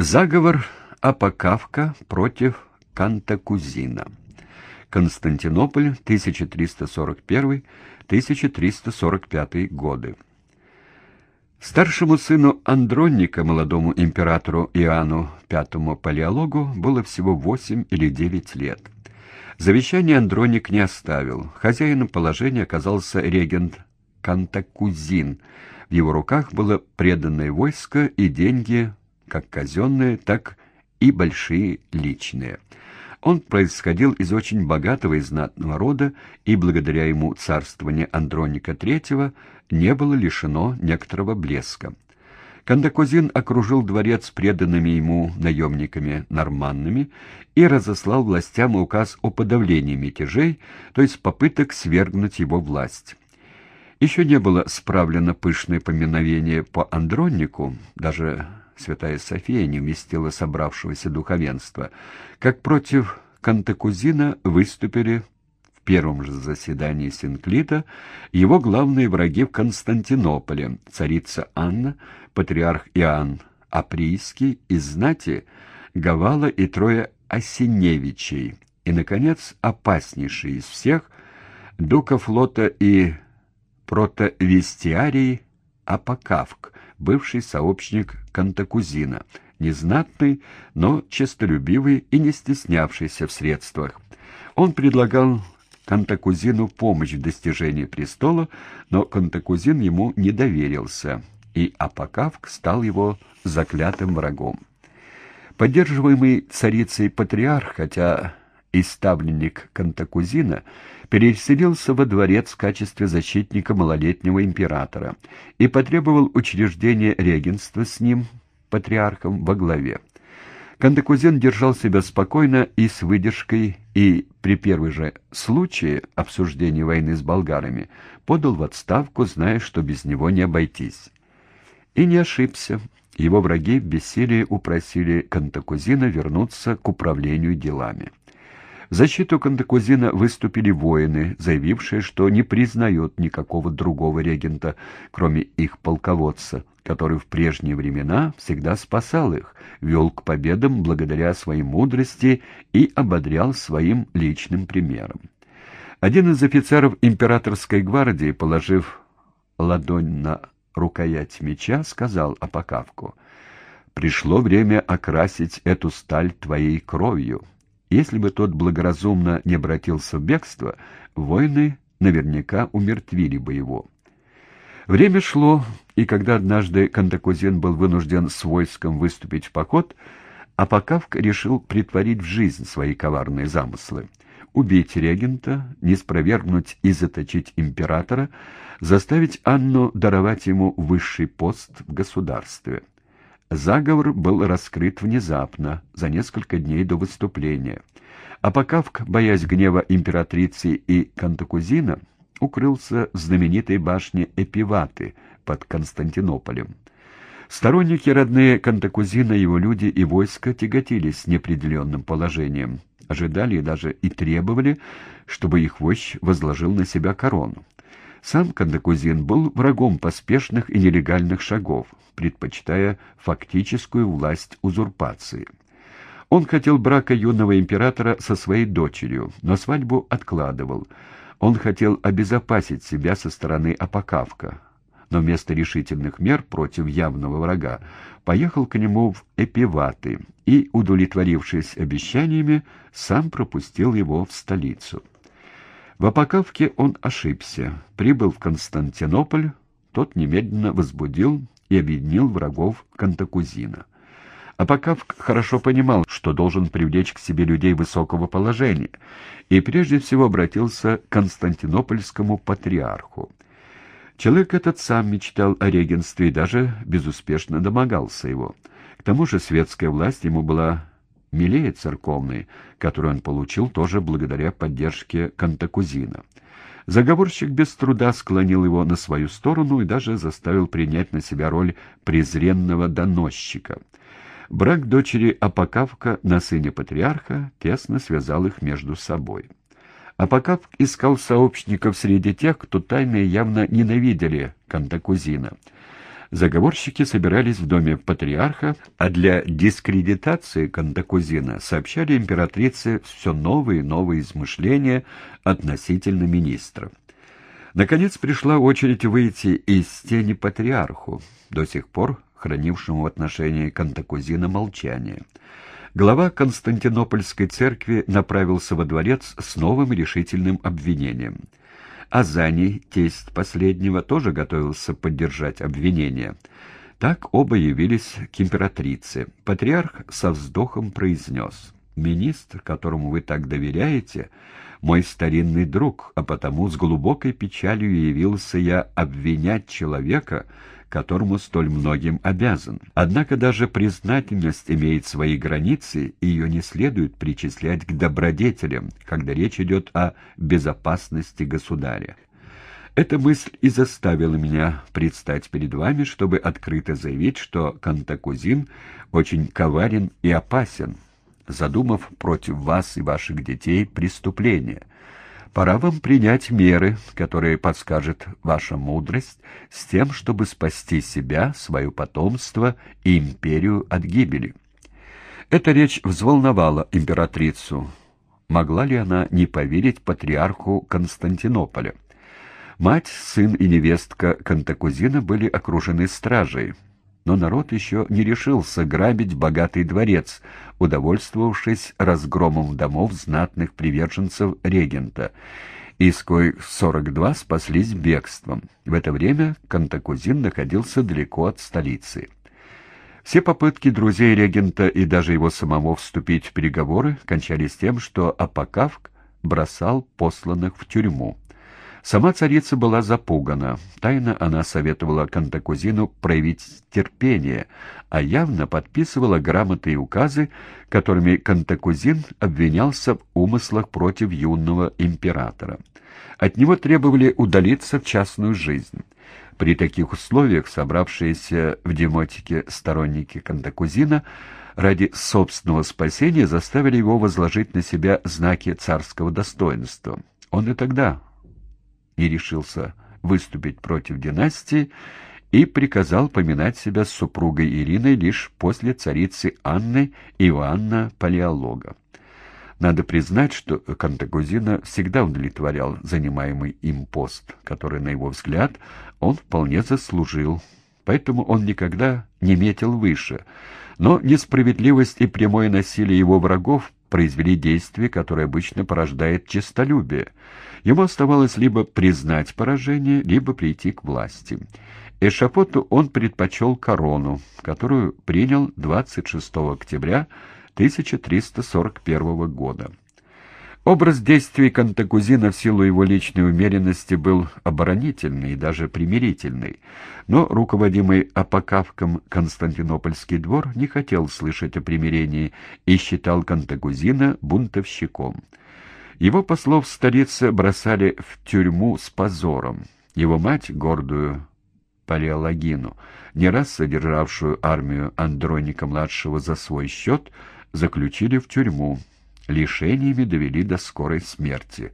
Заговор Апокавка против Кантакузина. Константинополь, 1341-1345 годы. Старшему сыну Андроника, молодому императору Иоанну V Палеологу, было всего восемь или девять лет. Завещание Андроник не оставил. Хозяином положения оказался регент Кантакузин. В его руках было преданное войско и деньги как казенные, так и большие личные. Он происходил из очень богатого и знатного рода, и благодаря ему царствование Андроника III не было лишено некоторого блеска. Кандакозин окружил дворец преданными ему наемниками-норманными и разослал властям указ о подавлении мятежей, то есть попыток свергнуть его власть. Еще не было справлено пышное поминовение по Андроннику, даже святая София не вместила собравшегося духовенства, как против Кантакузина выступили в первом же заседании Синклита его главные враги в Константинополе, царица Анна, патриарх Иоанн Априйский из знати Гавала и трое Осиневичей, и, наконец, опаснейший из всех, дука флота и протовестиарий Апокавк, бывший сообщник Кантакузина, незнатный, но честолюбивый и не стеснявшийся в средствах. Он предлагал Кантакузину помощь в достижении престола, но Кантакузин ему не доверился, и Апокавк стал его заклятым врагом. Поддерживаемый царицей патриарх, хотя и ставленник Кантакузина, переселился во дворец в качестве защитника малолетнего императора и потребовал учреждения регенства с ним, патриархом, во главе. Кантакузин держал себя спокойно и с выдержкой, и при первой же случае обсуждения войны с болгарами подал в отставку, зная, что без него не обойтись. И не ошибся. Его враги в бессилии упросили Кантакузина вернуться к управлению делами. В защиту Кантакузина выступили воины, заявившие, что не признают никакого другого регента, кроме их полководца, который в прежние времена всегда спасал их, вел к победам благодаря своей мудрости и ободрял своим личным примером. Один из офицеров императорской гвардии, положив ладонь на рукоять меча, сказал Апокавку, «Пришло время окрасить эту сталь твоей кровью». Если бы тот благоразумно не обратился в бегство, воины наверняка умертвили бы его. Время шло, и когда однажды Кантакузен был вынужден с войском выступить в поход, Апокавк решил притворить в жизнь свои коварные замыслы. Убить регента, не спровергнуть и заточить императора, заставить Анну даровать ему высший пост в государстве. Заговор был раскрыт внезапно, за несколько дней до выступления. А Покавк, боясь гнева императрицы и Кантакузина, укрылся в знаменитой башне Эпиваты под Константинополем. Сторонники родные Кантакузина, его люди и войско тяготились неопределенным положением, ожидали и даже и требовали, чтобы их вождь возложил на себя корону. Сам Кандакузин был врагом поспешных и нелегальных шагов, предпочитая фактическую власть узурпации. Он хотел брака юного императора со своей дочерью, но свадьбу откладывал. Он хотел обезопасить себя со стороны Апокавка, но вместо решительных мер против явного врага поехал к нему в Эпиваты и, удовлетворившись обещаниями, сам пропустил его в столицу. В Апокавке он ошибся. Прибыл в Константинополь, тот немедленно возбудил и объединил врагов Кантакузина. Апокавк хорошо понимал, что должен привлечь к себе людей высокого положения, и прежде всего обратился к константинопольскому патриарху. Человек этот сам мечтал о регенстве и даже безуспешно домогался его. К тому же светская власть ему была милее церковной, которую он получил тоже благодаря поддержке Кантакузина. Заговорщик без труда склонил его на свою сторону и даже заставил принять на себя роль презренного доносчика. Брак дочери Апокавка на сыне патриарха тесно связал их между собой. Апокавк искал сообщников среди тех, кто тайно и явно ненавидели Кантакузина. Заговорщики собирались в доме патриарха, а для дискредитации Кантакузина сообщали императрице все новые и новые измышления относительно министра. Наконец пришла очередь выйти из тени патриарху, до сих пор хранившему в отношении Кантакузина молчание. Глава Константинопольской церкви направился во дворец с новым решительным обвинением – Азаний, тесть последнего, тоже готовился поддержать обвинение. Так оба явились к императрице. Патриарх со вздохом произнес. «Министр, которому вы так доверяете, мой старинный друг, а потому с глубокой печалью явился я обвинять человека, которому столь многим обязан. Однако даже признательность имеет свои границы, и ее не следует причислять к добродетелям, когда речь идет о безопасности государя. Эта мысль и заставила меня предстать перед вами, чтобы открыто заявить, что Кантакузин очень коварен и опасен, задумав против вас и ваших детей преступление — Пора вам принять меры, которые подскажет ваша мудрость, с тем, чтобы спасти себя, свое потомство и империю от гибели. Эта речь взволновала императрицу. Могла ли она не поверить патриарху Константинополя? Мать, сын и невестка Кантакузина были окружены стражей но народ еще не решился грабить богатый дворец, удовольствовавшись разгромом домов знатных приверженцев регента, из коих 42 спаслись бегством. В это время Кантакузин находился далеко от столицы. Все попытки друзей регента и даже его самого вступить в переговоры кончались тем, что Апокавк бросал посланных в тюрьму. Сама царица была запугана. Тайно она советовала Кантакузину проявить терпение, а явно подписывала грамоты и указы, которыми Кантакузин обвинялся в умыслах против юного императора. От него требовали удалиться в частную жизнь. При таких условиях собравшиеся в демотике сторонники Кантакузина ради собственного спасения заставили его возложить на себя знаки царского достоинства. Он и тогда не решился выступить против династии и приказал поминать себя с супругой Ириной лишь после царицы Анны Иоанна Палеолога. Надо признать, что Кантагузина всегда удовлетворял занимаемый им пост, который, на его взгляд, он вполне заслужил, поэтому он никогда не метил выше. Но несправедливость и прямое насилие его врагов произвели действие, которое обычно порождает честолюбие. Ему оставалось либо признать поражение, либо прийти к власти. Эшафоту он предпочел корону, которую принял 26 октября 1341 года. Образ действий Кантакузина в силу его личной умеренности был оборонительный и даже примирительный, но руководимый Апокавком Константинопольский двор не хотел слышать о примирении и считал Кантакузина бунтовщиком. Его послов в столице бросали в тюрьму с позором. Его мать, гордую Палеологину, не раз содержавшую армию Андроника-младшего за свой счет, заключили в тюрьму, лишениями довели до скорой смерти.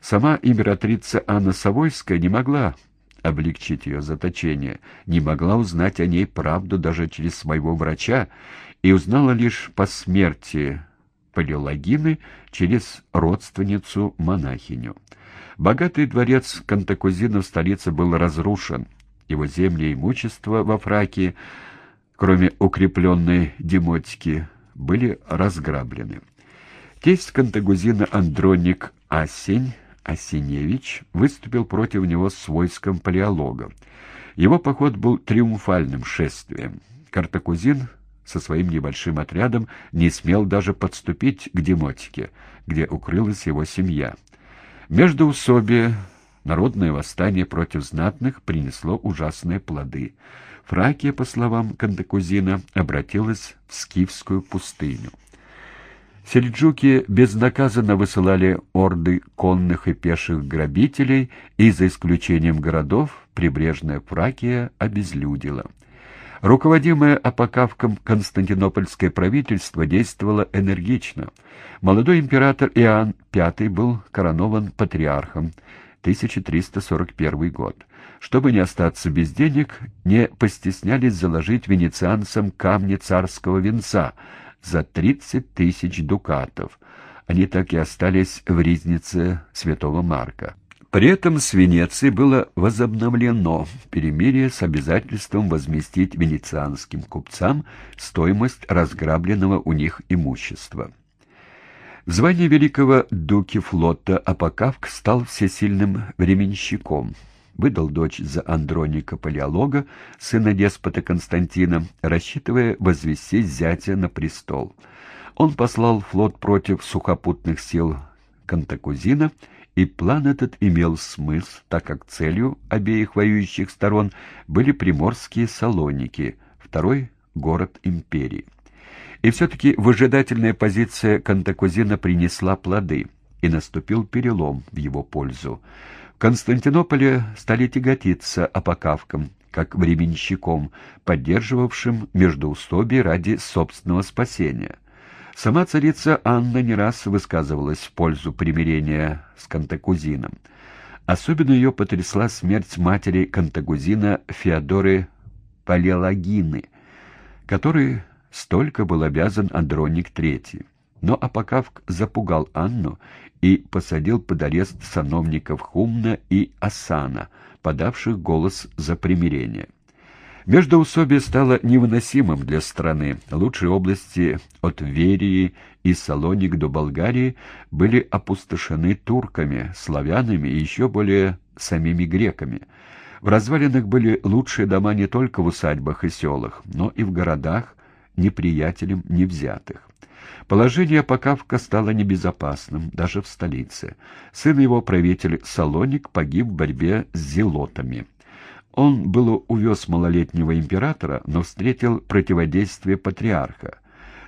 Сама императрица Анна Савойская не могла облегчить ее заточение, не могла узнать о ней правду даже через своего врача и узнала лишь по смерти Палеологины через родственницу-монахиню. Богатый дворец Кантакузина в столице был разрушен, его земли и имущество во Фракии, кроме укрепленной демотики, были разграблены. Тесть Кантагузина Андроник Асень Осиневич выступил против него с войском палеолога. Его поход был триумфальным шествием. Картакузин со своим небольшим отрядом не смел даже подступить к Демотике, где укрылась его семья. Между усобие народное восстание против знатных принесло ужасные плоды. Фракия, по словам Кантакузина, обратилась в Скифскую пустыню. Сельджуки безнаказанно высылали орды конных и пеших грабителей, и, за исключением городов, прибрежная Фракия обезлюдила. Руководимое Апокавком Константинопольское правительство действовало энергично. Молодой император Иоанн V был коронован патриархом, 1341 год. Чтобы не остаться без денег, не постеснялись заложить венецианцам камни царского венца за 30 тысяч дукатов. Они так и остались в ризнице святого Марка. При этом с Венецией было возобновлено перемирие с обязательством возместить венецианским купцам стоимость разграбленного у них имущества. В звании великого дуки флота Апокавк стал всесильным временщиком, выдал дочь за Андроника Палеолога, сына деспота Константина, рассчитывая возвестить зятя на престол. Он послал флот против сухопутных сил Кантакузина, и план этот имел смысл, так как целью обеих воюющих сторон были приморские Салоники, второй город империи. И все-таки выжидательная позиция Кантакузина принесла плоды, и наступил перелом в его пользу. В Константинополе стали тяготиться опокавкам, как временщиком, поддерживавшим междоусобие ради собственного спасения. Сама царица Анна не раз высказывалась в пользу примирения с Кантакузином. Особенно ее потрясла смерть матери Кантагузина Феодоры Палеологины, который Столько был обязан Андроник III. Но Апокавк запугал Анну и посадил под арест сановников Хумна и Асана, подавших голос за примирение. Междоусобие стало невыносимым для страны. Лучшие области от Верии и Салоник до Болгарии были опустошены турками, славянами и еще более самими греками. В развалинах были лучшие дома не только в усадьбах и селах, но и в городах, неприятелем не взятых. Положение Покавка стало небезопасным, даже в столице. Сын его, правитель Салоник, погиб в борьбе с зелотами. Он было увез малолетнего императора, но встретил противодействие патриарха.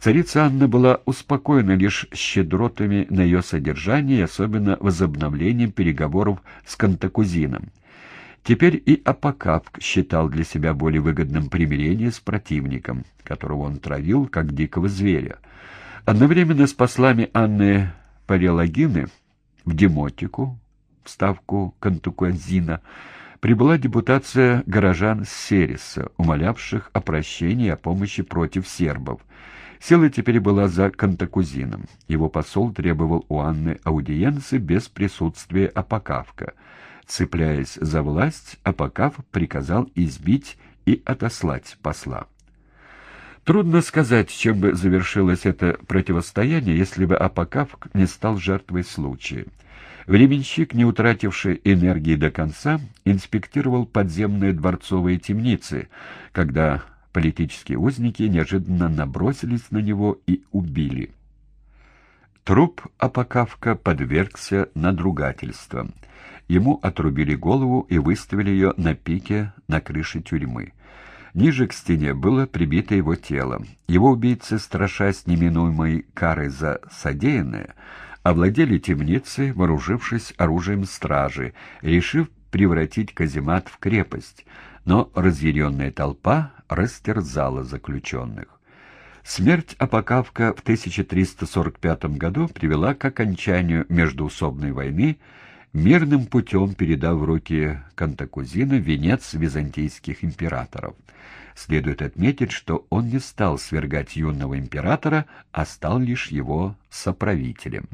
Царица Анна была успокоена лишь щедротами на ее содержание особенно возобновлением переговоров с Кантакузином. Теперь и Апокавк считал для себя более выгодным примирение с противником, которого он травил, как дикого зверя. Одновременно с послами Анны Парелагины в Демотику, в ставку Кантукуазина, прибыла депутация горожан Сереса, умолявших о прощении и о помощи против сербов. Сила теперь была за Кантакузином. Его посол требовал у Анны аудиенции без присутствия Апокавка — Цепляясь за власть, Апокав приказал избить и отослать посла. Трудно сказать, чем бы завершилось это противостояние, если бы Апокав не стал жертвой случая. Временщик, не утративший энергии до конца, инспектировал подземные дворцовые темницы, когда политические узники неожиданно набросились на него и убили. Труп Апокавка подвергся надругательствам. Ему отрубили голову и выставили ее на пике на крыше тюрьмы. Ниже к стене было прибито его тело. Его убийцы, страшась неминуемой кары за содеянное, овладели темницей, вооружившись оружием стражи, решив превратить каземат в крепость, но разъяренная толпа растерзала заключенных. Смерть Апокавка в 1345 году привела к окончанию междуусобной войны мирным путем передав в руки Кантакузина венец византийских императоров. Следует отметить, что он не стал свергать юного императора, а стал лишь его соправителем.